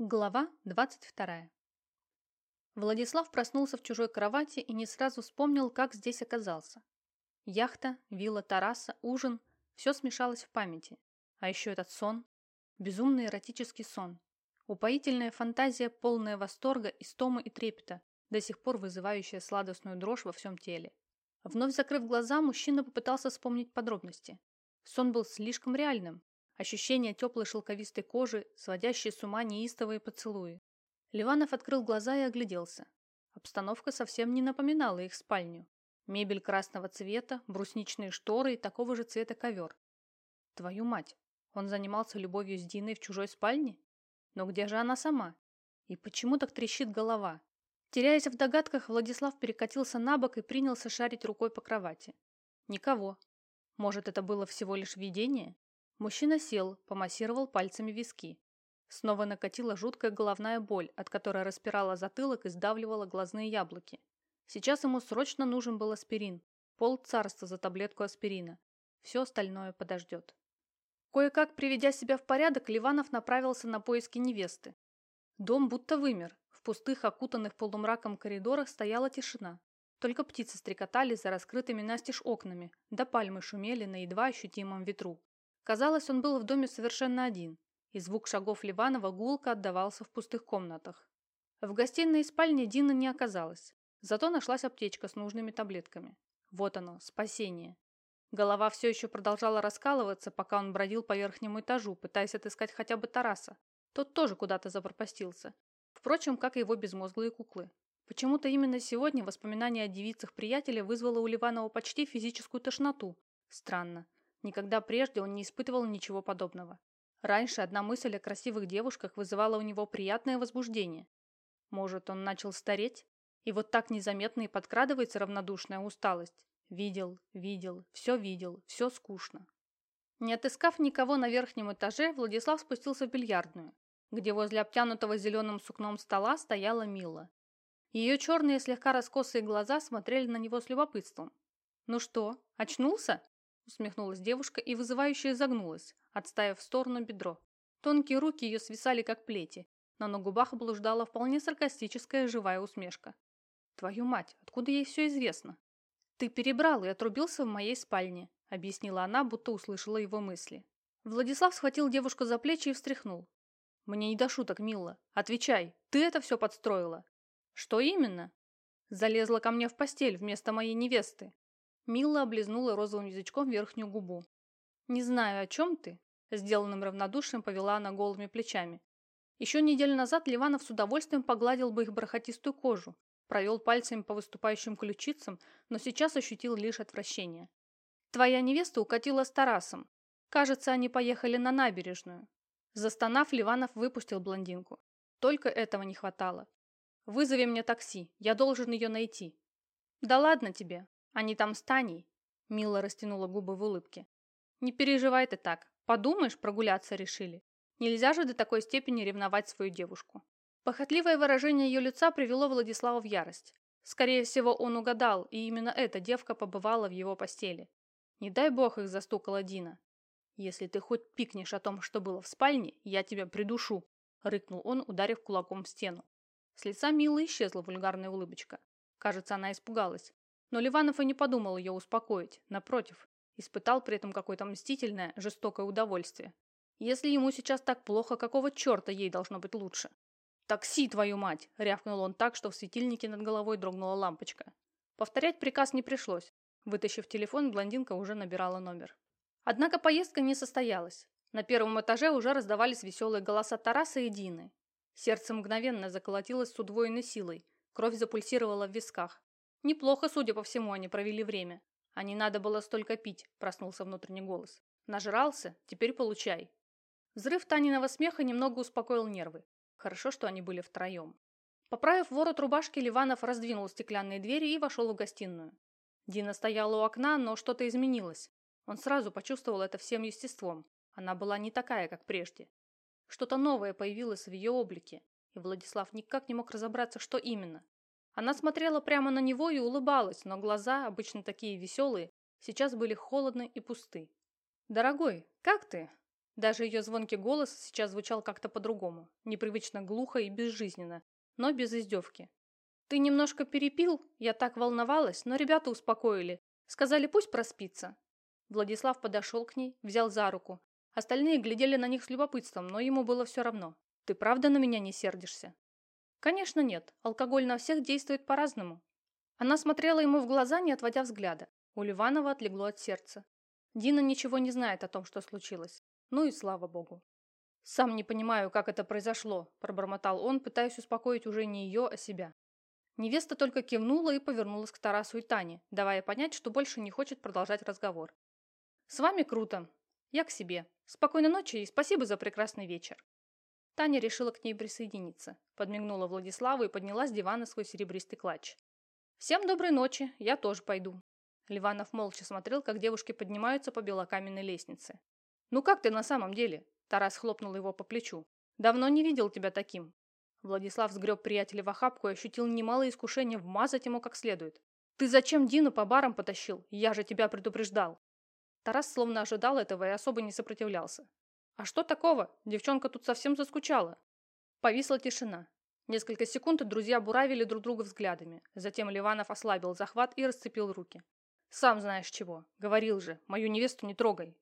Глава 22. Владислав проснулся в чужой кровати и не сразу вспомнил, как здесь оказался. Яхта, вилла Тараса, ужин – все смешалось в памяти. А еще этот сон. Безумный эротический сон. Упоительная фантазия, полная восторга, истомы и трепета, до сих пор вызывающая сладостную дрожь во всем теле. Вновь закрыв глаза, мужчина попытался вспомнить подробности. Сон был слишком реальным, ощущение теплой шелковистой кожи, сводящие с ума неистовые поцелуи. Ливанов открыл глаза и огляделся. Обстановка совсем не напоминала их спальню. Мебель красного цвета, брусничные шторы и такого же цвета ковер. Твою мать, он занимался любовью с Диной в чужой спальне? Но где же она сама? И почему так трещит голова? Теряясь в догадках, Владислав перекатился на бок и принялся шарить рукой по кровати. Никого. Может, это было всего лишь видение? Мужчина сел, помассировал пальцами виски. Снова накатила жуткая головная боль, от которой распирала затылок и сдавливала глазные яблоки. Сейчас ему срочно нужен был аспирин. Пол царства за таблетку аспирина. Все остальное подождет. Кое-как приведя себя в порядок, Ливанов направился на поиски невесты. Дом будто вымер. В пустых, окутанных полумраком коридорах стояла тишина. Только птицы стрекотали за раскрытыми настежь окнами, да пальмы шумели на едва ощутимом ветру. Казалось, он был в доме совершенно один, и звук шагов Ливанова гулко отдавался в пустых комнатах. В гостиной и спальне Дины не оказалось, зато нашлась аптечка с нужными таблетками. Вот оно, спасение. Голова все еще продолжала раскалываться, пока он бродил по верхнему этажу, пытаясь отыскать хотя бы Тараса. Тот тоже куда-то запропастился. Впрочем, как и его безмозглые куклы. Почему-то именно сегодня воспоминание о девицах приятеля вызвало у Ливанова почти физическую тошноту. Странно. Никогда прежде он не испытывал ничего подобного. Раньше одна мысль о красивых девушках вызывала у него приятное возбуждение. Может, он начал стареть? И вот так незаметно и подкрадывается равнодушная усталость. Видел, видел, все видел, все скучно. Не отыскав никого на верхнем этаже, Владислав спустился в бильярдную, где возле обтянутого зеленым сукном стола стояла Мила. Ее черные слегка раскосые глаза смотрели на него с любопытством. «Ну что, очнулся?» Усмехнулась девушка и вызывающе загнулась, отставив в сторону бедро. Тонкие руки ее свисали как плети, но на губах блуждала вполне саркастическая живая усмешка. «Твою мать, откуда ей все известно?» «Ты перебрал и отрубился в моей спальне», — объяснила она, будто услышала его мысли. Владислав схватил девушку за плечи и встряхнул. «Мне не до шуток, Мила. Отвечай, ты это все подстроила?» «Что именно?» «Залезла ко мне в постель вместо моей невесты. Мила облизнула розовым язычком верхнюю губу. «Не знаю, о чем ты?» Сделанным равнодушием повела она голыми плечами. Еще неделю назад Ливанов с удовольствием погладил бы их бархатистую кожу, провел пальцами по выступающим ключицам, но сейчас ощутил лишь отвращение. «Твоя невеста укатила с Тарасом. Кажется, они поехали на набережную». Застонав, Ливанов выпустил блондинку. Только этого не хватало. «Вызови мне такси, я должен ее найти». «Да ладно тебе, они там с Таней. Мила растянула губы в улыбке. Не переживай ты так. Подумаешь, прогуляться решили. Нельзя же до такой степени ревновать свою девушку. Похотливое выражение ее лица привело Владислава в ярость. Скорее всего, он угадал, и именно эта девка побывала в его постели. Не дай бог их застукала Дина. «Если ты хоть пикнешь о том, что было в спальне, я тебя придушу», — рыкнул он, ударив кулаком в стену. С лица Милы исчезла вульгарная улыбочка. Кажется, она испугалась. Но Ливанов и не подумал ее успокоить, напротив, испытал при этом какое-то мстительное, жестокое удовольствие. Если ему сейчас так плохо, какого черта ей должно быть лучше? «Такси, твою мать!» – рявкнул он так, что в светильнике над головой дрогнула лампочка. Повторять приказ не пришлось. Вытащив телефон, блондинка уже набирала номер. Однако поездка не состоялась. На первом этаже уже раздавались веселые голоса Тараса и Дины. Сердце мгновенно заколотилось с удвоенной силой, кровь запульсировала в висках. Неплохо, судя по всему, они провели время. А не надо было столько пить, проснулся внутренний голос. Нажрался? Теперь получай. Взрыв Таниного смеха немного успокоил нервы. Хорошо, что они были втроем. Поправив ворот рубашки, Ливанов раздвинул стеклянные двери и вошел в гостиную. Дина стояла у окна, но что-то изменилось. Он сразу почувствовал это всем естеством. Она была не такая, как прежде. Что-то новое появилось в ее облике, и Владислав никак не мог разобраться, что именно. Она смотрела прямо на него и улыбалась, но глаза, обычно такие веселые, сейчас были холодны и пусты. «Дорогой, как ты?» Даже ее звонкий голос сейчас звучал как-то по-другому, непривычно глухо и безжизненно, но без издевки. «Ты немножко перепил? Я так волновалась, но ребята успокоили. Сказали, пусть проспится». Владислав подошел к ней, взял за руку. Остальные глядели на них с любопытством, но ему было все равно. «Ты правда на меня не сердишься?» «Конечно нет. Алкоголь на всех действует по-разному». Она смотрела ему в глаза, не отводя взгляда. У Ливанова отлегло от сердца. Дина ничего не знает о том, что случилось. Ну и слава богу. «Сам не понимаю, как это произошло», – пробормотал он, пытаясь успокоить уже не ее, а себя. Невеста только кивнула и повернулась к Тарасу и Тане, давая понять, что больше не хочет продолжать разговор. «С вами круто. Я к себе. Спокойной ночи и спасибо за прекрасный вечер». Таня решила к ней присоединиться, подмигнула Владиславу и подняла с дивана свой серебристый клатч. «Всем доброй ночи, я тоже пойду». Ливанов молча смотрел, как девушки поднимаются по белокаменной лестнице. «Ну как ты на самом деле?» Тарас хлопнул его по плечу. «Давно не видел тебя таким». Владислав сгреб приятеля в охапку и ощутил немалое искушение вмазать ему как следует. «Ты зачем Дину по барам потащил? Я же тебя предупреждал!» Тарас словно ожидал этого и особо не сопротивлялся. «А что такого? Девчонка тут совсем заскучала». Повисла тишина. Несколько секунд друзья буравили друг друга взглядами. Затем Ливанов ослабил захват и расцепил руки. «Сам знаешь чего. Говорил же, мою невесту не трогай».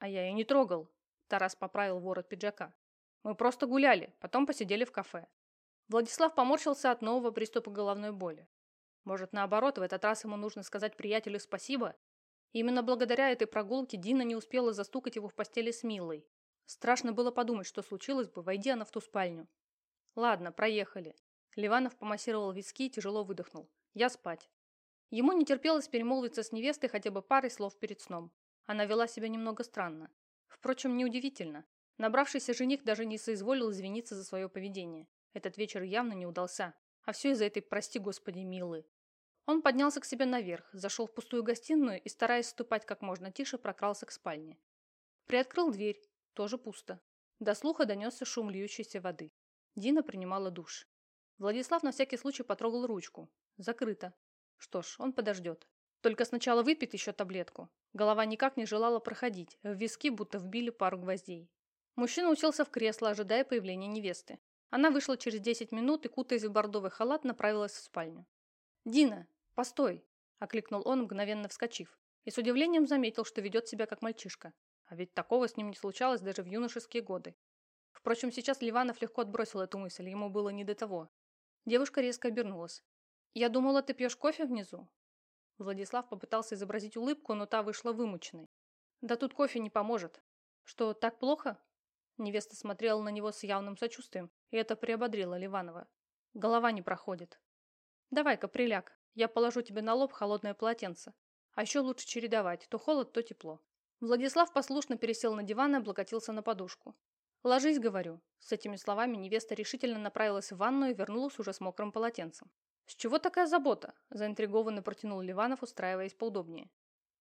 «А я ее не трогал», – Тарас поправил ворот пиджака. «Мы просто гуляли, потом посидели в кафе». Владислав поморщился от нового приступа головной боли. Может, наоборот, в этот раз ему нужно сказать приятелю спасибо? именно благодаря этой прогулке Дина не успела застукать его в постели с Милой. Страшно было подумать, что случилось бы, войди она в ту спальню. Ладно, проехали. Ливанов помассировал виски и тяжело выдохнул. Я спать. Ему не терпелось перемолвиться с невестой хотя бы парой слов перед сном. Она вела себя немного странно. Впрочем, неудивительно. Набравшийся жених даже не соизволил извиниться за свое поведение. Этот вечер явно не удался. А все из-за этой, прости господи, милы. Он поднялся к себе наверх, зашел в пустую гостиную и, стараясь ступать как можно тише, прокрался к спальне. Приоткрыл дверь. Тоже пусто. До слуха донесся шум льющейся воды. Дина принимала душ. Владислав на всякий случай потрогал ручку. Закрыто. Что ж, он подождет. Только сначала выпьет еще таблетку. Голова никак не желала проходить, в виски будто вбили пару гвоздей. Мужчина уселся в кресло, ожидая появления невесты. Она вышла через 10 минут и, кутаясь в бордовый халат, направилась в спальню. «Дина, постой!» – окликнул он, мгновенно вскочив, и с удивлением заметил, что ведет себя как мальчишка. А ведь такого с ним не случалось даже в юношеские годы. Впрочем, сейчас Ливанов легко отбросил эту мысль, ему было не до того. Девушка резко обернулась. «Я думала, ты пьешь кофе внизу?» Владислав попытался изобразить улыбку, но та вышла вымученной. «Да тут кофе не поможет». «Что, так плохо?» Невеста смотрела на него с явным сочувствием, и это приободрило Ливанова. Голова не проходит. «Давай-ка, приляг. Я положу тебе на лоб холодное полотенце. А еще лучше чередовать, то холод, то тепло». Владислав послушно пересел на диван и облокотился на подушку. «Ложись, говорю». С этими словами невеста решительно направилась в ванную и вернулась уже с мокрым полотенцем. «С чего такая забота?» – заинтригованно протянул Ливанов, устраиваясь поудобнее.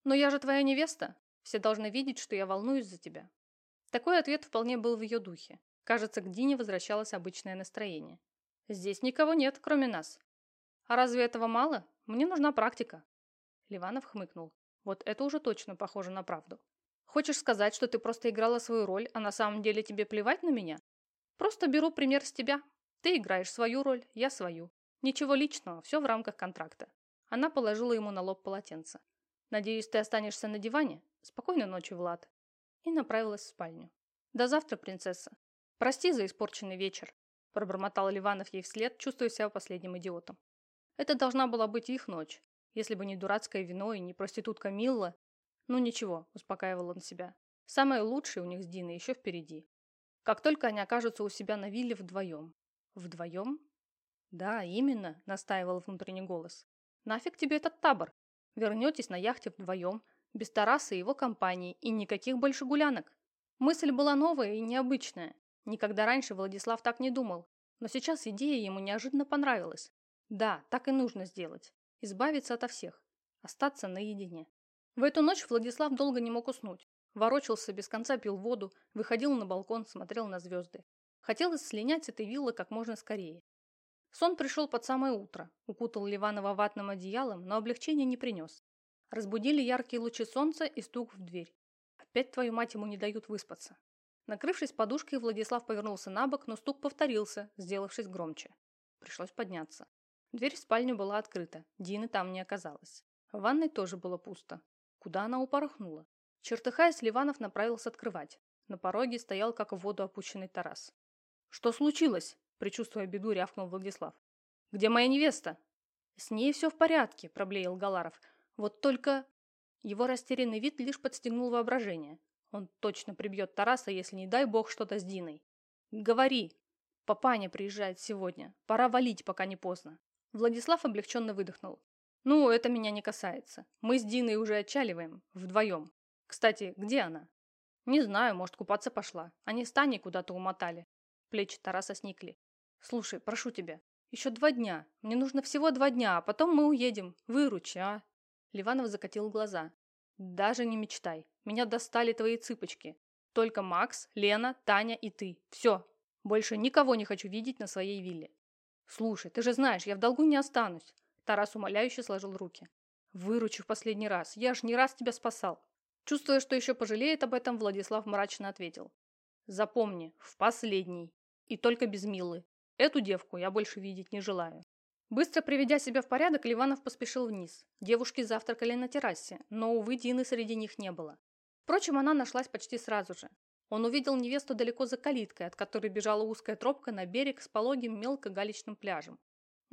«Но я же твоя невеста. Все должны видеть, что я волнуюсь за тебя». Такой ответ вполне был в ее духе. Кажется, к Дине возвращалось обычное настроение. «Здесь никого нет, кроме нас». «А разве этого мало? Мне нужна практика». Ливанов хмыкнул. «Вот это уже точно похоже на правду. Хочешь сказать, что ты просто играла свою роль, а на самом деле тебе плевать на меня? Просто беру пример с тебя. Ты играешь свою роль, я свою. Ничего личного, все в рамках контракта. Она положила ему на лоб полотенце. Надеюсь, ты останешься на диване? Спокойной ночи, Влад. И направилась в спальню. До завтра, принцесса. Прости за испорченный вечер. Пробормотал Ливанов ей вслед, чувствуя себя последним идиотом. Это должна была быть их ночь. Если бы не дурацкое вино и не проститутка Милла. Ну ничего, успокаивал он себя. Самое лучшее у них с Диной еще впереди. Как только они окажутся у себя на вилле вдвоем. Вдвоем? «Да, именно», – настаивал внутренний голос. «Нафиг тебе этот табор? Вернетесь на яхте вдвоем, без Тараса и его компании, и никаких больше гулянок». Мысль была новая и необычная. Никогда раньше Владислав так не думал, но сейчас идея ему неожиданно понравилась. Да, так и нужно сделать. Избавиться ото всех. Остаться наедине. В эту ночь Владислав долго не мог уснуть. Ворочался, без конца пил воду, выходил на балкон, смотрел на звезды. Хотелось слинять с этой виллы как можно скорее. Сон пришел под самое утро, укутал Ливанова ватным одеялом, но облегчения не принес. Разбудили яркие лучи солнца и стук в дверь. Опять твою мать ему не дают выспаться. Накрывшись подушкой, Владислав повернулся на бок, но стук повторился, сделавшись громче. Пришлось подняться. Дверь в спальню была открыта, Дины там не оказалось. В ванной тоже было пусто. Куда она упорхнула? Чертыхаясь, Ливанов направился открывать. На пороге стоял, как в воду опущенный Тарас. «Что случилось?» – предчувствуя беду, рявкнул Владислав. «Где моя невеста?» «С ней все в порядке», – проблеял Галаров. «Вот только...» Его растерянный вид лишь подстегнул воображение. Он точно прибьет Тараса, если не дай бог что-то с Диной. «Говори!» «Папаня приезжает сегодня. Пора валить, пока не поздно». Владислав облегченно выдохнул. «Ну, это меня не касается. Мы с Диной уже отчаливаем. Вдвоем. Кстати, где она?» «Не знаю, может, купаться пошла. Они с Таней куда-то умотали». Плечи Тараса сникли. «Слушай, прошу тебя, еще два дня. Мне нужно всего два дня, а потом мы уедем. Выручи, а?» Ливанов закатил глаза. «Даже не мечтай. Меня достали твои цыпочки. Только Макс, Лена, Таня и ты. Все. Больше никого не хочу видеть на своей вилле». «Слушай, ты же знаешь, я в долгу не останусь». Тарас умоляюще сложил руки. «Выручи в последний раз. Я ж не раз тебя спасал. Чувствуя, что еще пожалеет об этом, Владислав мрачно ответил. «Запомни, в последний. И только без Милы. Эту девку я больше видеть не желаю». Быстро приведя себя в порядок, Ливанов поспешил вниз. Девушки завтракали на террасе, но, увы, Дины среди них не было. Впрочем, она нашлась почти сразу же. Он увидел невесту далеко за калиткой, от которой бежала узкая тропка на берег с пологим мелкогалечным пляжем.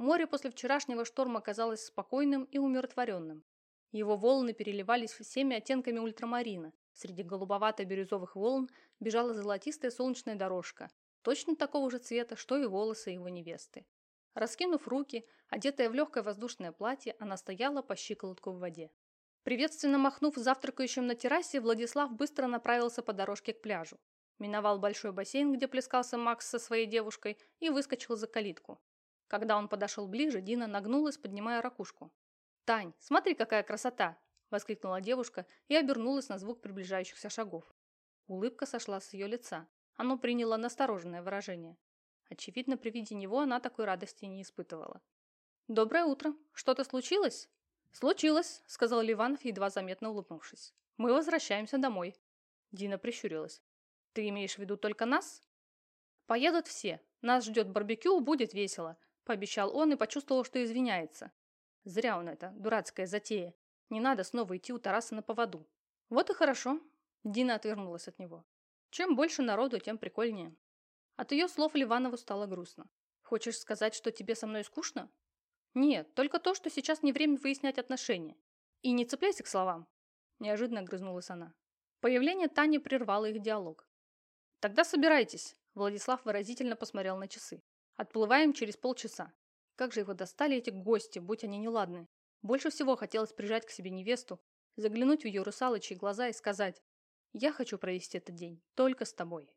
Море после вчерашнего шторма казалось спокойным и умиротворенным. Его волны переливались всеми оттенками ультрамарина. Среди голубовато-бирюзовых волн бежала золотистая солнечная дорожка, точно такого же цвета, что и волосы его невесты. Раскинув руки, одетая в легкое воздушное платье, она стояла по щиколотку в воде. Приветственно махнув завтракающим на террасе, Владислав быстро направился по дорожке к пляжу. Миновал большой бассейн, где плескался Макс со своей девушкой, и выскочил за калитку. Когда он подошел ближе, Дина нагнулась, поднимая ракушку. «Тань, смотри, какая красота!» – воскликнула девушка и обернулась на звук приближающихся шагов. Улыбка сошла с ее лица. Оно приняло настороженное выражение. Очевидно, при виде него она такой радости не испытывала. «Доброе утро. Что-то случилось?» «Случилось», – сказал Ливанов, едва заметно улыбнувшись. «Мы возвращаемся домой». Дина прищурилась. «Ты имеешь в виду только нас?» «Поедут все. Нас ждет барбекю, будет весело», – пообещал он и почувствовал, что извиняется. Зря он это, дурацкая затея. Не надо снова идти у Тараса на поводу. Вот и хорошо. Дина отвернулась от него. Чем больше народу, тем прикольнее. От ее слов Ливанову стало грустно. Хочешь сказать, что тебе со мной скучно? Нет, только то, что сейчас не время выяснять отношения. И не цепляйся к словам. Неожиданно грызнулась она. Появление Тани прервало их диалог. Тогда собирайтесь. Владислав выразительно посмотрел на часы. Отплываем через полчаса. Как же его достали эти гости, будь они неладны. Больше всего хотелось прижать к себе невесту, заглянуть в ее русалочьи глаза и сказать «Я хочу провести этот день только с тобой».